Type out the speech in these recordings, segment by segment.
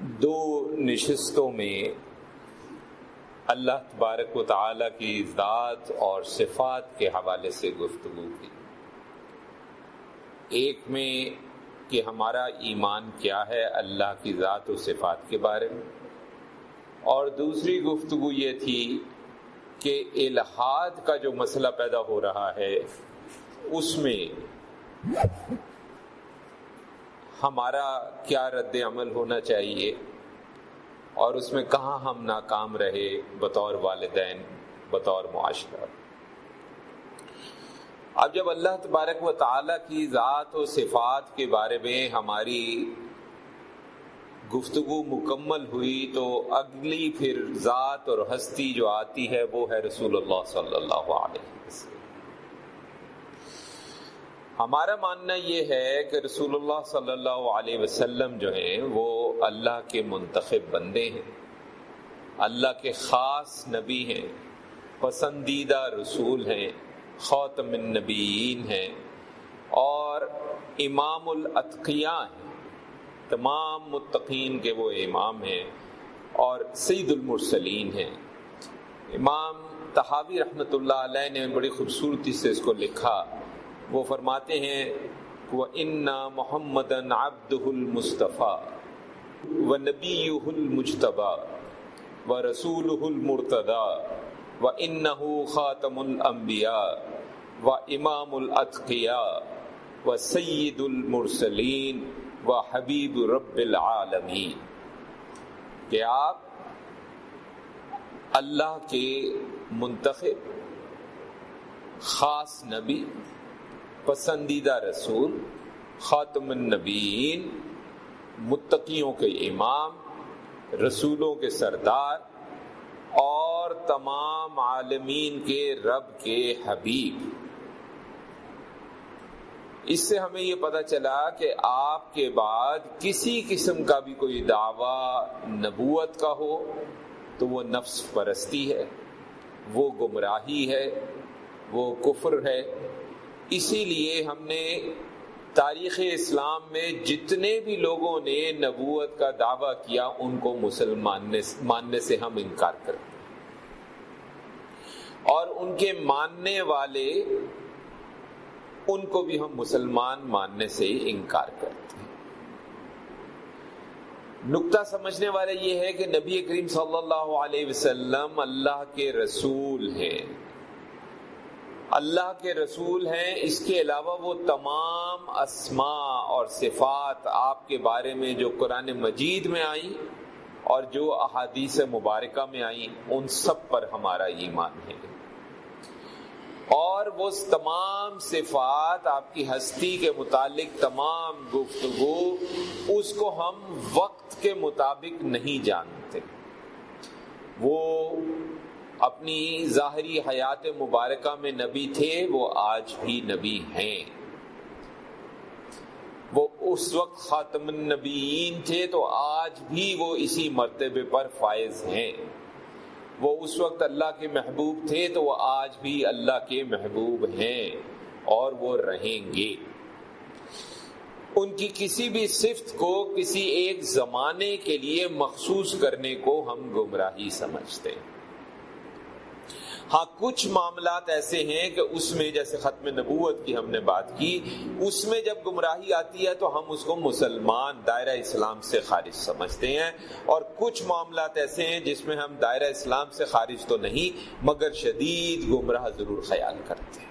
دو نشستوں میں اللہ تبارک و تعالی کی ذات اور صفات کے حوالے سے گفتگو کی۔ ایک میں کہ ہمارا ایمان کیا ہے اللہ کی ذات و صفات کے بارے میں۔ اور دوسری گفتگو یہ تھی کہ الحاد کا جو مسئلہ پیدا ہو رہا ہے، اس میں ہمارا کیا رد عمل ہونا چاہیے اور اس میں کہاں ہم ناکام رہے بطور والدین، بطور معاشرہ؟ اب جب اللہ تبارک و تعالی کی ذات و صفات کے بارے میں ہماری گفتگو مکمل ہوئی تو اگلی پھر ذات اور ہستی جو آتی ہے وہ ہے رسول اللہ صلی اللہ علیہ وسلم۔ ہمارا ماننا یہ ہے کہ رسول اللہ صلی اللہ علیہ وسلم جو ہیں وہ اللہ کے منتخب بندے ہیں۔ اللہ کے خاص نبی ہیں، پسندیدہ رسول ہیں خوتم النبیین ہیں اور امام الاتقیاء ہیں۔ تمام متقین کے وہ امام ہیں اور سید المرسلین ہیں۔ امام تحاوی رحمۃ اللہ علیہ نے بڑی خوبصورتی سے اس کو لکھا۔ وہ فرماتے ہیں وہ انا محمد عبد المصطفیٰ و نبی المجتبا و رسول المرتدا و ان پسندیدہ رسول، خاتم النبیین، متقیوں کے امام، رسولوں کے سردار اور تمام عالمین کے رب کے حبیب۔ اس سے ہمیں یہ پتہ چلا کہ آپ کے بعد کسی قسم کا بھی کوئی دعویٰ نبوت کا ہو تو وہ نفس پرستی ہے، وہ گمراہی ہے، وہ کفر ہے۔ اسی لیے ہم نے تاریخ اسلام میں جتنے بھی لوگوں نے نبوت کا دعویٰ کیا، ان کو مسلمان ماننے سے ہم انکار کرتے اور ان کے ماننے والے، ان کو بھی ہم مسلمان ماننے سے انکار کرتے ہیں نقطہ سمجھنے والے یہ ہے کہ نبی کریم صلی اللہ علیہ وسلم اللہ کے رسول ہیں۔ اللہ کے رسول ہیں، اس کے علاوہ وہ تمام اسماء اور صفات آپ کے بارے میں جو قرآن مجید میں آئیں اور جو احادیث مبارکہ میں آئیں، ان سب پر ہمارا ایمان ہے۔ اور وہ تمام صفات آپ کی ہستی کے متعلق تمام گفتگو، اس کو ہم وقت کے مطابق نہیں جانتے۔ وہ اپنی ظاہری حیات مبارکہ میں نبی تھے، وہ آج بھی نبی ہیں۔ وہ اس وقت خاتم النبیین تھے تو آج بھی وہ اسی مرتبے پر فائز ہیں۔ وہ اس وقت اللہ کے محبوب تھے تو وہ آج بھی اللہ کے محبوب ہیں اور وہ رہیں گے۔ ان کی کسی بھی صفت کو کسی ایک زمانے کے لیے مخصوص کرنے کو ہم گمراہی سمجھتے ہیں۔ ہاں کچھ معاملات ایسے ہیں کہ اس میں جیسے ختم نبوت کی ہم نے بات کی، اس میں جب گمراہی آتی ہے تو ہم اس کو مسلمان دائرہ اسلام سے خارج سمجھتے ہیں۔ اور کچھ معاملات ایسے ہیں جس میں ہم دائرہ اسلام سے خارج تو نہیں، مگر شدید گمراہ ضرور خیال کرتے ہیں۔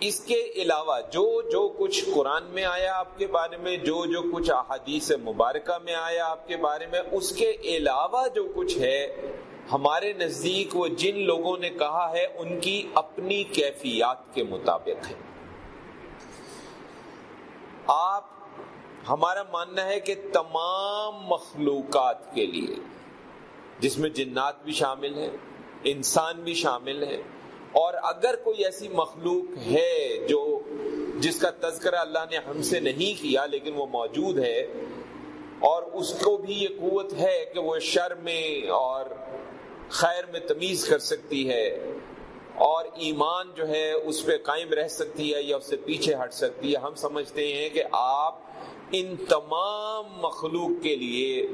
اس کے علاوہ جو جو کچھ قرآن میں آیا آپ کے بارے میں، جو جو کچھ احادیث مبارکہ میں آیا آپ کے بارے میں، اس کے علاوہ جو کچھ ہے، ہمارے نزدیک وہ جن لوگوں نے کہا ہے، ان کی اپنی کیفیات کے مطابق ہے۔ آپ، ہمارا ماننا ہے کہ تمام مخلوقات کے لیے، جس میں جنات بھی شامل ہیں، انسان بھی شامل ہیں اور اگر کوئی ایسی مخلوق ہے جو جس کا تذکرہ اللہ نے ہم سے نہیں کیا لیکن وہ موجود ہے اور اس کو بھی یہ قوت ہے کہ وہ شر میں اور خیر میں تمیز کر سکتی ہے اور ایمان جو ہے اس پہ قائم رہ سکتی ہے یا اس سے پیچھے ہٹ سکتی ہے، ہم سمجھتے ہیں کہ آپ ان تمام مخلوق کے لیے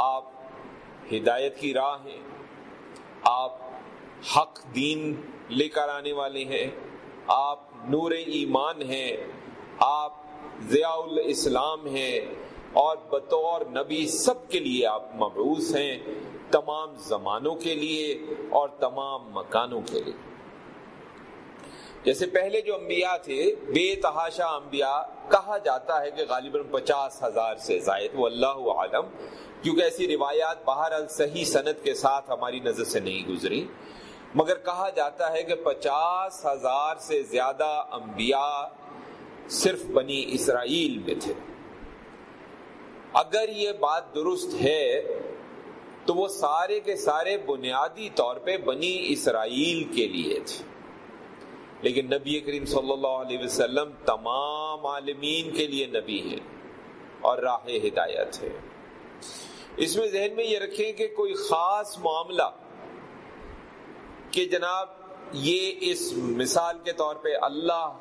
آپ ہدایت کی راہ ہیں، آپ حق دین لے کر آنے والے ہیں۔ آپ نور ایمان ہیں، آپ ضیاء الاسلام ہیں اور بطور نبی سب کے لیے آپ مبعوث ہیں، تمام زمانوں کے لیے اور تمام مکانوں کے لیے۔ جیسے پہلے جو انبیاء تھے، بے تحاشا انبیاء کہا جاتا ہے کہ غالباً پچاس ہزار سے زائد وہ اللہ عالم کیونکہ ایسی روایات باہر صحیح صنعت کے ساتھ ہماری نظر سے نہیں گزری۔ مگر کہا جاتا ہے کہ پچاس ہزار سے زیادہ انبیاء صرف بنی اسرائیل میں تھے۔ اگر یہ بات درست ہے، تو وہ سارے کے سارے بنیادی طور پہ بنی اسرائیل کے لیے تھے۔ لیکن نبی کریم صلی اللہ علیہ وسلم تمام عالمین کے لیے نبی ہیں اور راہ ہدایت ہے اس میں ذہن میں یہ رکھیں کہ کوئی خاص معاملہ کہ جناب، یہ اس مثال کے طور پہ اللہ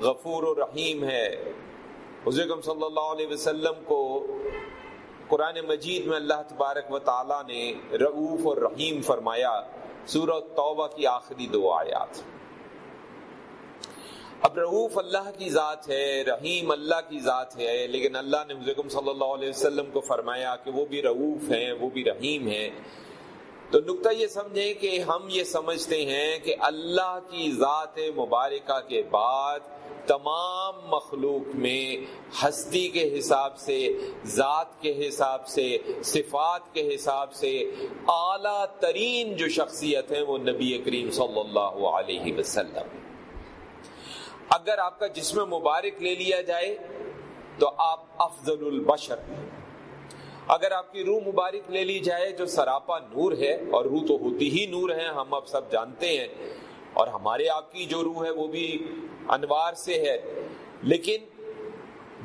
غفور و رحیم ہے۔ حضرت صلی اللہ علیہ وسلم کو قرآن مجید میں اللہ تبارک و تعالی نے رعوف اور رحیم فرمایا، سورہ توبہ کی آخری دو آیات۔ اب رعوف اللہ کی ذات ہے، رحیم اللہ کی ذات ہے، لیکن اللہ نے حضرت صلی اللہ علیہ وسلم کو فرمایا کہ وہ بھی رعوف ہیں، وہ بھی رحیم ہیں۔ تو نقطہ یہ سمجھیں کہ ہم یہ سمجھتے ہیں کہ اللہ کی ذات مبارکہ کے بعد تمام مخلوق میں ہستی کے حساب سے، ذات کے حساب سے، صفات کے حساب سے اعلیٰ ترین جو شخصیت ہے وہ نبی کریم صلی اللہ علیہ وسلم۔ اگر آپ کا جسم مبارک لے لیا جائے تو آپ افضل البشر۔ اگر آپ کی روح مبارک لے لی جائے جو سراپا نور ہے اور روح تو ہوتی ہی نور ہے، ہم اب سب جانتے ہیں اور ہمارے آپ کی جو روح ہے وہ بھی انوار سے ہے۔ لیکن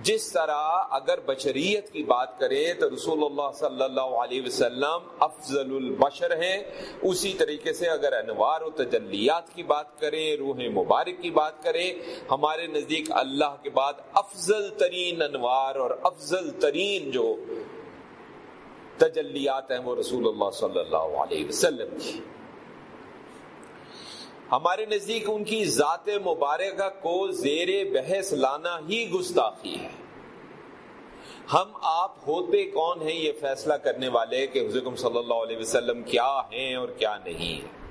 جس طرح اگر بشریت کی بات کریں تو رسول اللہ صلی اللہ علیہ وسلم افضل البشر ہیں۔ اسی طریقے سے اگر انوار و تجلیات کی بات کریں، روح مبارک کی بات کریں، ہمارے نزدیک اللہ کے بعد افضل ترین انوار اور افضل ترین جو تجلیات ہیں وہ رسول اللہ صلی اللہ علیہ وسلم کی۔ ہمارے نزدیک ان کی ذات مبارکہ کو زیر بحث لانا ہی گستاخی ہے۔ ہم آپ ہوتے کون ہیں یہ فیصلہ کرنے والے کہ حضرت صلی اللہ علیہ وسلم کیا ہیں اور کیا نہیں ہیں۔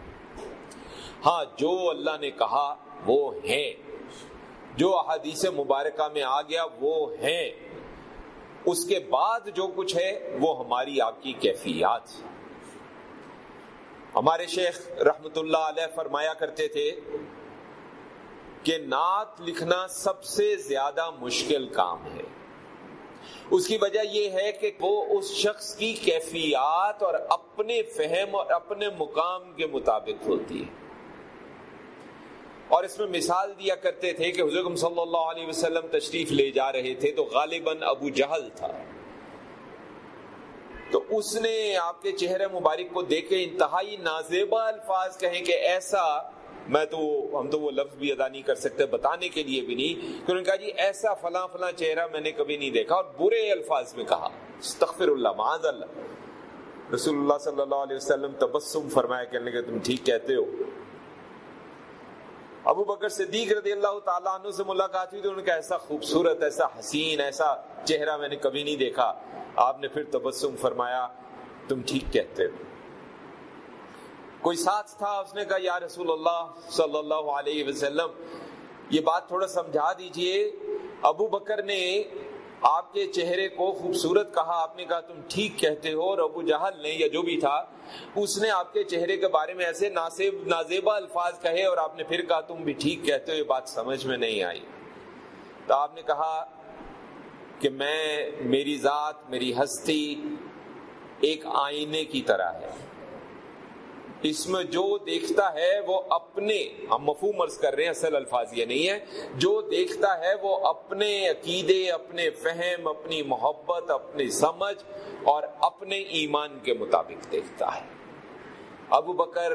ہاں جو اللہ نے کہا وہ ہیں۔ جو احادیث مبارکہ میں آ گیا وہ ہیں۔ اس کے بعد جو کچھ ہے وہ ہماری آپ کی کیفیات۔ ہمارے شیخ رحمت اللہ علیہ فرمایا کرتے تھے کہ نعت لکھنا سب سے زیادہ مشکل کام ہے۔ اس کی وجہ یہ ہے کہ وہ اس شخص کی کیفیات اور اپنے فہم اور اپنے مقام کے مطابق ہوتی ہے۔ اور اس میں مثال دیا کرتے تھے کہ حضرت صلی اللہ علیہ وسلم تشریف لے جا رہے تھے تو غالباً ابو جہل تھا۔ تو اس نے آپ کے چہرے مبارک کو دیکھ کے انتہائی نازیبا الفاظ کہیں کہ ایسا میں تو ہم تو وہ لفظ بھی ادا نہیں کر سکتے، بتانے کے لیے بھی نہیں۔ کہ انہوں نے کہا جی ایسا فلاں فلاں چہرہ میں نے کبھی نہیں دیکھا اور برے الفاظ میں کہا۔ استغفر اللہ، معاذ اللہ۔ رسول اللہ صلی اللہ علیہ وسلم تبسم فرمایا کہنے کہ تم ٹھیک کہتے ہو۔ ابو بکر صدیق رضی اللہ تعالیٰ عنہ سے ملاقات ہوئی تو ان کا ایسا خوبصورت، ایسا حسین، ایسا چہرہ میں نے کبھی نہیں دیکھا۔ آپ نے پھر تبسم فرمایا، تم ٹھیک کہتے ہو۔ کوئی ساتھ تھا؟ اس نے کہا، یا رسول اللہ صلی اللہ علیہ وسلم، یہ بات تھوڑا سمجھا دیجیے، ابو بکر نے آپ کے چہرے کو خوبصورت کہا، آپ نے کہا، تم ٹھیک کہتے ہو، اور ابو جہل نے یا جو بھی تھا، اس نے آپ کے چہرے کے بارے میں ایسے ناسب نازیبا الفاظ کہے اور آپ نے پھر کہا، تم بھی ٹھیک کہتے ہو، یہ بات سمجھ میں نہیں آئی۔ تو آپ نے کہا کہ میں، میری ذات، میری ہستی ایک آئینے کی طرح ہے۔ اس میں جو دیکھتا ہے وہ اپنے، ہم مفہوم عرض کر رہے ہیں، اصل الفاظ یہ نہیں ہے۔ جو دیکھتا ہے وہ اپنے عقیدے، اپنے فہم، اپنی محبت، اپنی سمجھ اور اپنے ایمان کے مطابق دیکھتا ہے۔ ابو بکر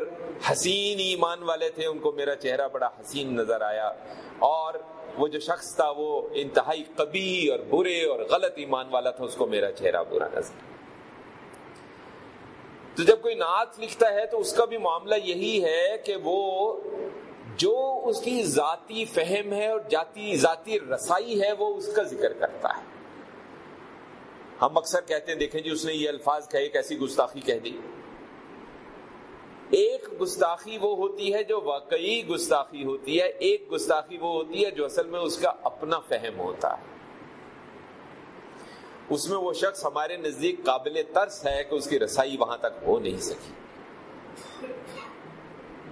حسین ایمان والے تھے، ان کو میرا چہرہ بڑا حسین نظر آیا اور وہ جو شخص تھا وہ انتہائی کبھی اور برے اور غلط ایمان والا تھا، اس کو میرا چہرہ برا نظر تو جب کوئی نعت لکھتا ہے تو اس کا بھی معاملہ یہی ہے کہ وہ جو اس کی ذاتی فہم ہے اور جاتی ذاتی رسائی ہے وہ اس کا ذکر کرتا ہے۔ ہم اکثر کہتے ہیں، دیکھیں جی اس نے یہ الفاظ کہے کیسی گستاخی کہہ دی۔ ایک گستاخی وہ ہوتی ہے جو واقعی گستاخی ہوتی ہے، ایک گستاخی وہ ہوتی ہے جو اصل میں اس کا اپنا فہم ہوتا ہے۔ اس میں وہ شخص ہمارے نزدیک قابل ترس ہے کہ اس کی رسائی وہاں تک ہو نہیں سکی۔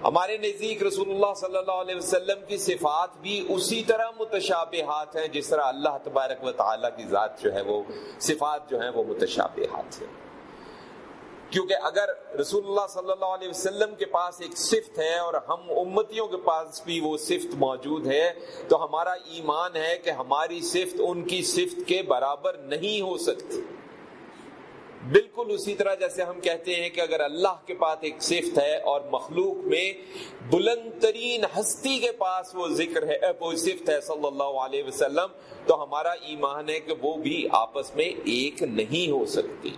ہمارے نزدیک رسول اللہ صلی اللہ علیہ وسلم کی صفات بھی اسی طرح متشابہات ہیں جس طرح اللہ تبارک و تعالیٰ کی ذات جو ہے وہ صفات جو ہیں وہ متشابہات ہیں۔ کیونکہ اگر رسول اللہ صلی اللہ علیہ وسلم کے پاس ایک صفت ہے اور ہم امتیوں کے پاس بھی وہ صفت موجود ہے، تو ہمارا ایمان ہے کہ ہماری صفت ان کی صفت کے برابر نہیں ہو سکتی۔ بالکل اسی طرح جیسے ہم کہتے ہیں کہ اگر اللہ کے پاس ایک صفت ہے اور مخلوق میں بلند ترین ہستی کے پاس وہ ذکر ہے وہ صفت ہے صلی اللہ علیہ وسلم، تو ہمارا ایمان ہے کہ وہ بھی آپس میں ایک نہیں ہو سکتی۔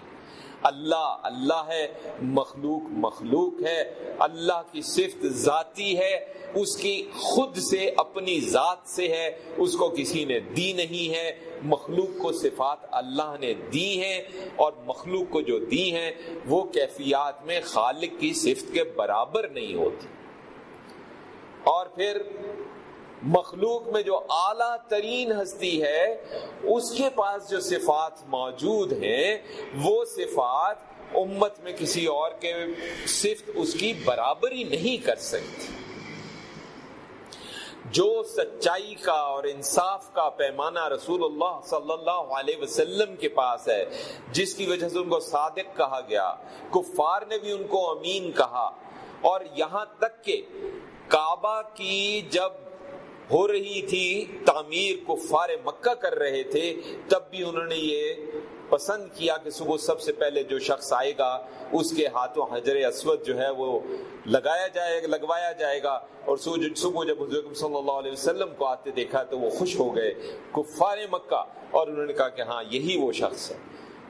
اللہ اللہ ہے مخلوق مخلوق ہے، اللہ کی صفت ذاتی ہے، اس کی خود سے اپنی ذات سے ہے، اس کو کسی نے دی نہیں ہے، مخلوق کو صفات اللہ نے دی ہیں اور مخلوق کو جو دی ہیں، وہ کیفیات میں خالق کی صفت کے برابر نہیں ہوتی۔ اور پھر مخلوق میں جو اعلیٰ ترین ہستی ہے، اس کے پاس جو صفات موجود ہیں، وہ صفات امت میں کسی اور کے صفت اس کی برابری نہیں کر سکتی۔ جو سچائی کا اور انصاف کا پیمانہ رسول اللہ صلی اللہ علیہ وسلم کے پاس ہے، جس کی وجہ سے ان کو صادق کہا گیا، کفار نے بھی ان کو امین کہا۔ اور یہاں تک کہ کعبہ کی جب ہو رہی تھی، تعمیر کو فار مکہ کر رہے تھے، تب بھی انہوں نے یہ پسند کیا کہ صبح سب سے پہلے جو شخص آئے گا، اس کے ہاتھوں حجر اسود جو ہے وہ لگایا جائے گا، لگوایا جائے گا۔ اور صبح جب حضرت صلی اللہ علیہ وسلم کو آتے دیکھا تو وہ خوش ہو گئے کفار مکہ۔ اور انہوں نے کہا کہ ہاں یہی وہ شخص ہے۔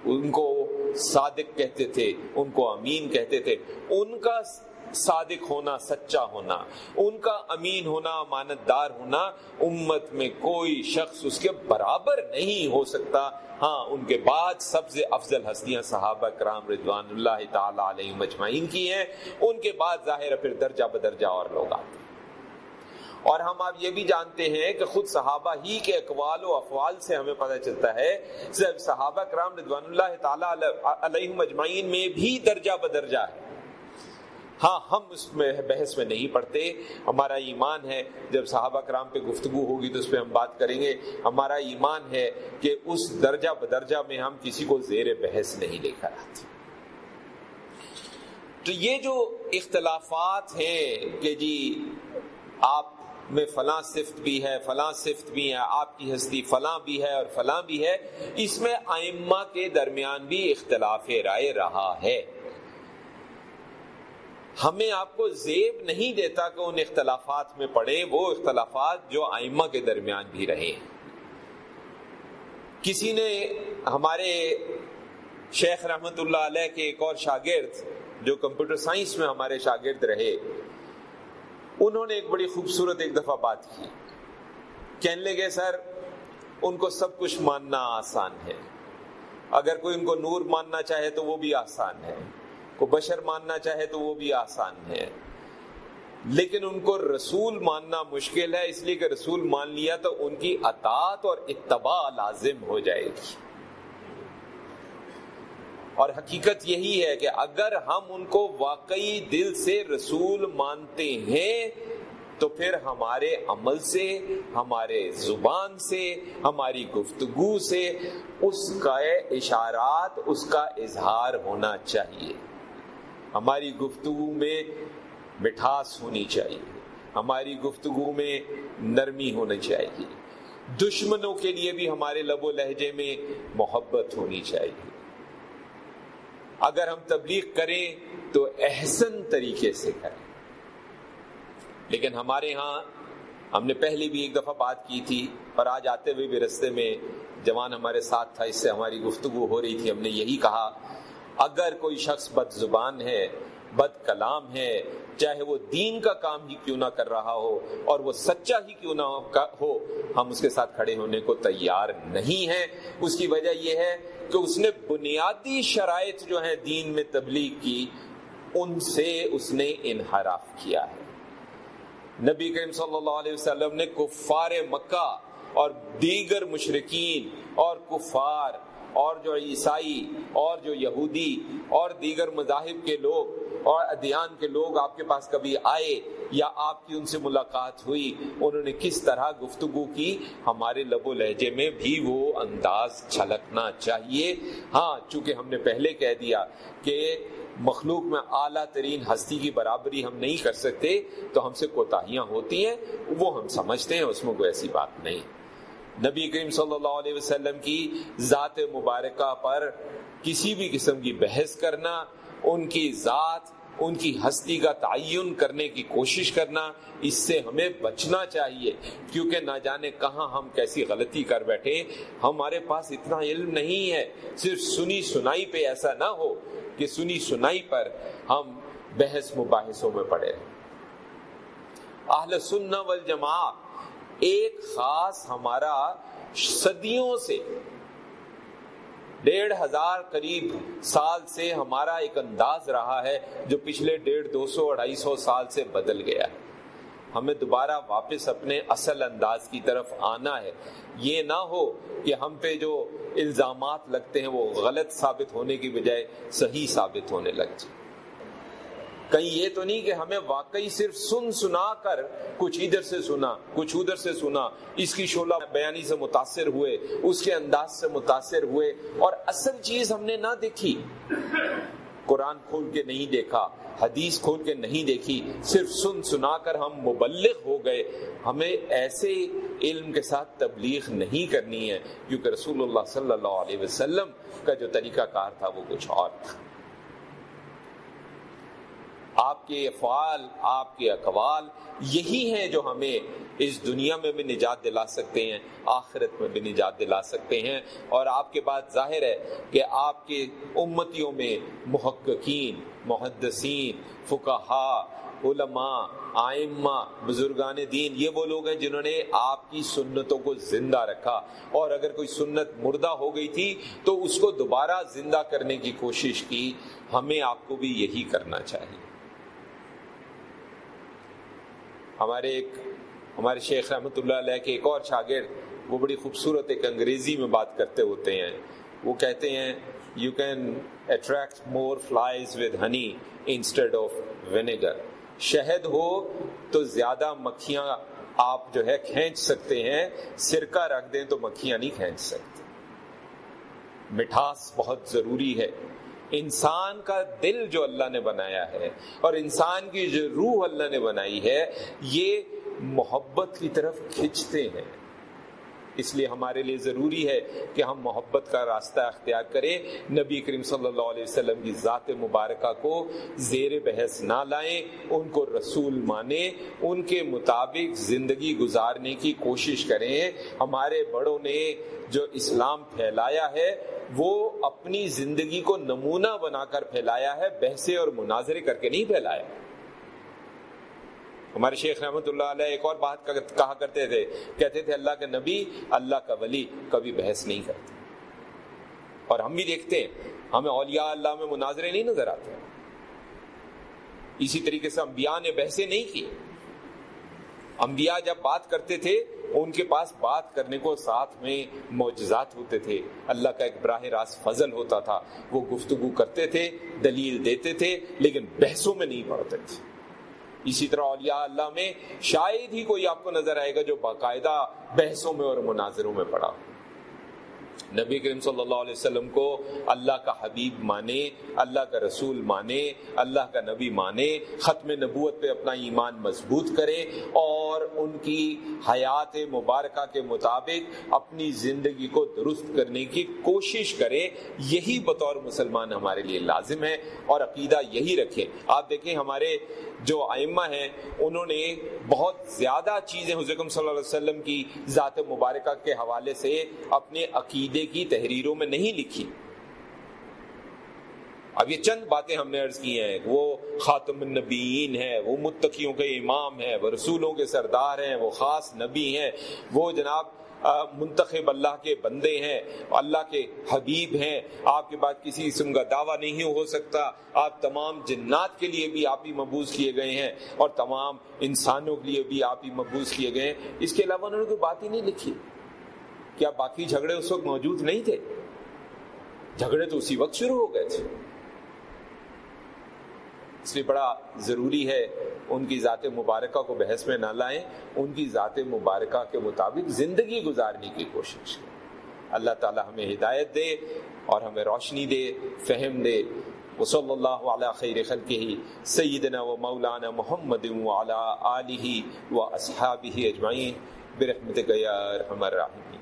ان کو صادق کہتے تھے، ان کو امین کہتے تھے۔ ان کا صادق ہونا، سچا ہونا، ان کا امین ہونا امانت دار ہونا، امت میں کوئی شخص اس کے برابر نہیں ہو سکتا۔ ہاں ان کے بعد سب سے افضل ہستیاں صحابہ کرام رضوان اللہ تعالی علیہ مجمعین کی ہیں۔ ان کے بعد ظاہر پھر درجہ بدرجہ اور لوگ آتے اور ہم آپ یہ بھی جانتے ہیں کہ خود صحابہ ہی کے اقوال و افوال سے ہمیں پتہ چلتا ہے۔ صحابہ کرام رضوان اللہ تعالی علیہ مجمعین میں بھی درجہ بدرجہ ہے۔ ہاں ہم اس میں بحث میں نہیں پڑھتے۔ ہمارا ایمان ہے، جب صحابہ کرام پہ گفتگو ہوگی تو اس پہ ہم بات کریں گے۔ ہمارا ایمان ہے کہ اس درجہ بدرجہ میں ہم کسی کو زیر بحث نہیں لے کر آتے۔ تو یہ جو اختلافات ہیں کہ جی آپ میں فلاں صفت بھی ہے، فلاں صفت بھی ہے، آپ کی ہستی فلاں بھی ہے اور فلاں بھی ہے، اس میں آئمہ کے درمیان بھی اختلاف رائے رہا ہے۔ ہمیں آپ کو زیب نہیں دیتا کہ ان اختلافات میں پڑے، وہ اختلافات جو آئمہ کے درمیان بھی رہے ہیں۔ کسی نے ہمارے شیخ رحمت اللہ علیہ کے ایک اور شاگرد جو کمپیوٹر سائنس میں ہمارے شاگرد رہے، انہوں نے ایک بڑی خوبصورت ایک دفعہ بات کی۔ کہنے لگے، سر، ان کو سب کچھ ماننا آسان ہے۔ اگر کوئی ان کو نور ماننا چاہے تو وہ بھی آسان ہے۔ کو بشر ماننا چاہے تو وہ بھی آسان ہے۔ لیکن ان کو رسول ماننا مشکل ہے، اس لیے کہ رسول مان لیا تو ان کی اطاعت اور اتباع لازم ہو جائے گی۔ اور حقیقت یہی ہے کہ اگر ہم ان کو واقعی دل سے رسول مانتے ہیں، تو پھر ہمارے عمل سے، ہمارے زبان سے، ہماری گفتگو سے اس کا اشارات، اس کا اظہار ہونا چاہیے۔ ہماری گفتگو میں مٹھاس ہونی چاہیے، ہماری گفتگو میں نرمی ہونی چاہیے۔ دشمنوں کے لیے بھی ہمارے لب و لہجے میں محبت ہونی چاہیے۔ اگر ہم تبلیغ کریں تو احسن طریقے سے کریں۔ لیکن ہمارے ہاں ہم نے پہلے بھی ایک دفعہ بات کی تھی اور آج آتے ہوئے بھی رستے میں جوان ہمارے ساتھ تھا، اس سے ہماری گفتگو ہو رہی تھی۔ ہم نے یہی کہا اگر کوئی شخص بد زبان ہے، بد کلام ہے، چاہے وہ دین کا کام ہی کیوں نہ کر رہا ہو اور وہ سچا ہی کیوں نہ ہو، ہم اس کے ساتھ کھڑے ہونے کو تیار نہیں ہیں۔ اس کی وجہ یہ ہے کہ اس نے بنیادی شرائط جو ہیں دین میں تبلیغ کی، ان سے اس نے انحراف کیا ہے۔ نبی کریم صلی اللہ علیہ وسلم نے کفار مکہ اور دیگر مشرقین اور کفار اور جو عیسائی اور جو یہودی اور دیگر مذاہب کے لوگ اور ادیان کے لوگ آپ کے پاس کبھی آئے یا آپ کی ان سے ملاقات ہوئی، انہوں نے کس طرح گفتگو کی؟ ہمارے لب و لہجے میں بھی وہ انداز چھلکنا چاہیے۔ ہاں چونکہ ہم نے پہلے کہہ دیا کہ مخلوق میں اعلیٰ ترین ہستی کی برابری ہم نہیں کر سکتے، تو ہم سے کوتاہیاں ہوتی ہیں، وہ ہم سمجھتے ہیں، اس میں کوئی ایسی بات نہیں۔ نبی کریم صلی اللہ علیہ وسلم کی ذات مبارکہ پر کسی بھی قسم کی بحث کرنا، ان کی ذات، ان کی ہستی کا تعین کرنے کی کوشش کرنا، اس سے ہمیں بچنا چاہیے۔ کیونکہ نہ جانے کہاں ہم کیسی غلطی کر بیٹھے۔ ہمارے پاس اتنا علم نہیں ہے۔ صرف سنی سنائی پہ ایسا نہ ہو کہ سنی سنائی پر ہم بحث مباحثوں میں پڑے اہل سننا والجماع ایک خاص ہمارا صدیوں سے ڈیڑھ ہزار قریب سال سے ہمارا ایک انداز رہا ہے جو پچھلے ڈیڑھ دو سو اڑائی سو سال سے بدل گیا ہے۔ ہمیں دوبارہ واپس اپنے اصل انداز کی طرف آنا ہے۔ یہ نہ ہو کہ ہم پہ جو الزامات لگتے ہیں وہ غلط ثابت ہونے کی بجائے صحیح ثابت ہونے لگ جائے۔ کہیں یہ تو نہیں کہ ہمیں واقعی صرف سن سنا کر کچھ ادھر سے سنا، کچھ ادھر سے سنا۔ اس کی شولہ بیانی سے متاثر ہوئے، اس کے انداز سے متاثر ہوئے۔ اور اصل چیز ہم نے نہ دیکھی۔ قرآن کھول کے نہیں دیکھا، حدیث کھول کے نہیں دیکھی۔ صرف سن سنا کر ہم مبلغ ہو گئے۔ ہمیں ایسے علم کے ساتھ تبلیغ نہیں کرنی ہے، کیونکہ رسول اللہ صلی اللہ علیہ وسلم کا جو طریقہ کار تھا وہ کچھ اور تھا۔ آپ کے افعال، آپ کے اقوال یہی ہیں جو ہمیں اس دنیا میں بھی نجات دلا سکتے ہیں، آخرت میں بھی نجات دلا سکتے ہیں۔ اور آپ کے بعد ظاہر ہے کہ آپ کے امتیوں میں محققین، محدثین فقہا علماء آئمہ بزرگان دین، یہ وہ لوگ ہیں جنہوں نے آپ کی سنتوں کو زندہ رکھا۔ اور اگر کوئی سنت مردہ ہو گئی تھی تو اس کو دوبارہ زندہ کرنے کی کوشش کی۔ ہمیں آپ کو بھی یہی کرنا چاہیے۔ ہمارے ایک ہمارے شیخ رحمۃ اللہ علیہ کے ایک اور شاگرد، وہ بڑی خوبصورت ایک انگریزی میں بات کرتے ہوتے ہیں۔ وہ کہتے ہیں you can attract more flies with honey instead of vinegar شہد ہو تو زیادہ مکھیاں آپ جو ہے کھینچ سکتے ہیں، سرکہ رکھ دیں تو مکھیاں نہیں کھینچ سکتے۔ مٹھاس بہت ضروری ہے۔ انسان کا دل جو اللہ نے بنایا ہے اور انسان کی جو روح اللہ نے بنائی ہے، یہ محبت کی طرف کھینچتے ہیں۔ اس لیے ہمارے لیے ضروری ہے کہ ہم محبت کا راستہ اختیار کریں۔ نبی کریم صلی اللہ علیہ وسلم کی ذات مبارکہ کو زیر بحث نہ لائیں، ان کو رسول مانیں، ان کے مطابق زندگی گزارنے کی کوشش کریں۔ ہمارے بڑوں نے جو اسلام پھیلایا ہے، وہ اپنی زندگی کو نمونہ بنا کر پھیلایا ہے بحثے اور مناظرے کر کے نہیں پھیلایا ہمارے شیخ رحمت اللہ علیہ ایک اور بات کہا کرتے تھے، کہتے تھے اللہ کے نبی، اللہ کا ولی کبھی بحث نہیں کرتے۔ اور ہم بھی دیکھتے ہیں، ہمیں اولیاء اللہ میں مناظرے نہیں نظر آتے۔ اسی طریقے سے انبیاء نے بحثیں نہیں کی۔ انبیاء جب بات کرتے تھے، ان کے پاس بات کرنے کو ساتھ میں معجزات ہوتے تھے۔ اللہ کا ایک براہ راست فضل ہوتا تھا۔ وہ گفتگو کرتے تھے، دلیل دیتے تھے، لیکن بحثوں میں نہیں پڑھتے تھے۔ اسی طرح اولیاء اللہ میں شاید ہی کوئی آپ کو نظر آئے گا جو باقاعدہ بحثوں میں اور مناظروں میں پڑا نبی کریم صلی اللہ علیہ وسلم کو اللہ کا حبیب مانے، اللہ کا رسول مانے، اللہ کا نبی مانے، ختم نبوت پہ اپنا ایمان مضبوط کرے اور ان کی حیات مبارکہ کے مطابق اپنی زندگی کو درست کرنے کی کوشش کرے، یہی بطور مسلمان ہمارے لیے لازم ہے اور عقیدہ یہی رکھے۔ آپ دیکھیں ہمارے جو ائمہ ہیں، انہوں نے بہت زیادہ چیزیں حضرت صلی اللہ علیہ وسلم کی ذات مبارکہ کے حوالے سے اپنے عقیدے عقیدے کی تحریروں میں نہیں لکھی۔ اب یہ چند باتیں ہم نے عرض کی ہیں۔ وہ خاتم النبیین ہے، وہ متقیوں کے امام ہیں، وہ رسولوں کے سردار ہیں، وہ خاص نبی ہیں۔ وہ جناب منتخب اللہ کے بندے ہیں، اللہ کے حبیب ہیں۔ آپ کے بعد کسی قسم کا دعویٰ نہیں ہو سکتا۔ آپ تمام جنات کے لیے بھی آپ ہی مبوض کیے گئے ہیں اور تمام انسانوں کے لیے بھی آپ ہی مبوض کیے گئے ہیں۔ اس کے علاوہ انہوں نے کوئی بات ہی نہیں لکھی۔ کیا باقی جھگڑے اس وقت موجود نہیں تھے؟ جھگڑے تو اسی وقت شروع ہو گئے تھے۔ اس لیے بڑا ضروری ہے ان کی ذات مبارکہ کو بحث میں نہ لائیں، ان کی ذات مبارکہ کے مطابق زندگی گزارنے کی کوشش کریں۔ اللہ تعالی ہمیں ہدایت دے اور ہمیں روشنی دے، فہم دے۔ وصلی اللہ علی خیر خلقہ، سیدنا و مولانا محمد وعلی آلہ و اصحابہ اجمعین۔ برحمتک یا ارحم الراحمین۔